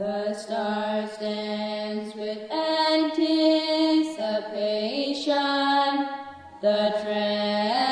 Star سفیشان دین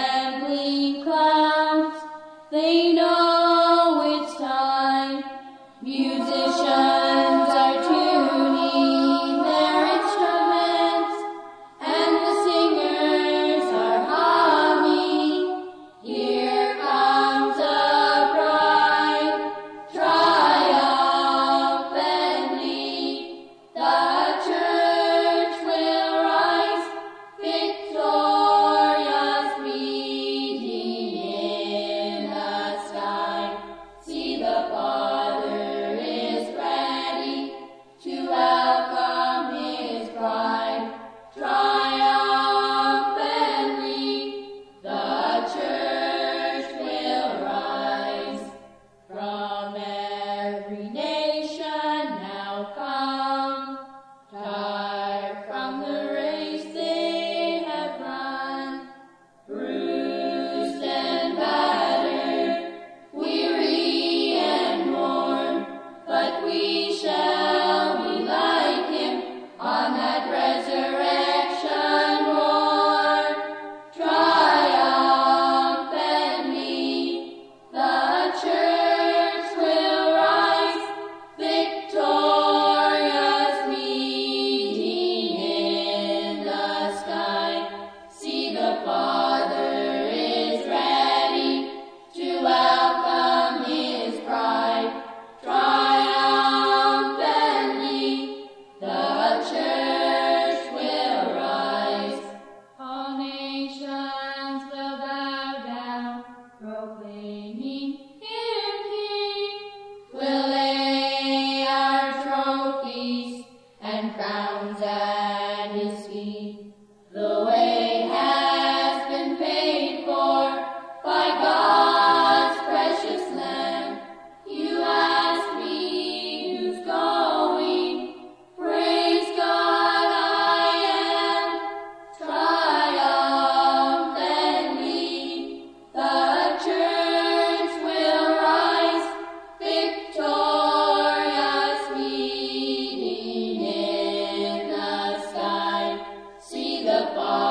away. the Father.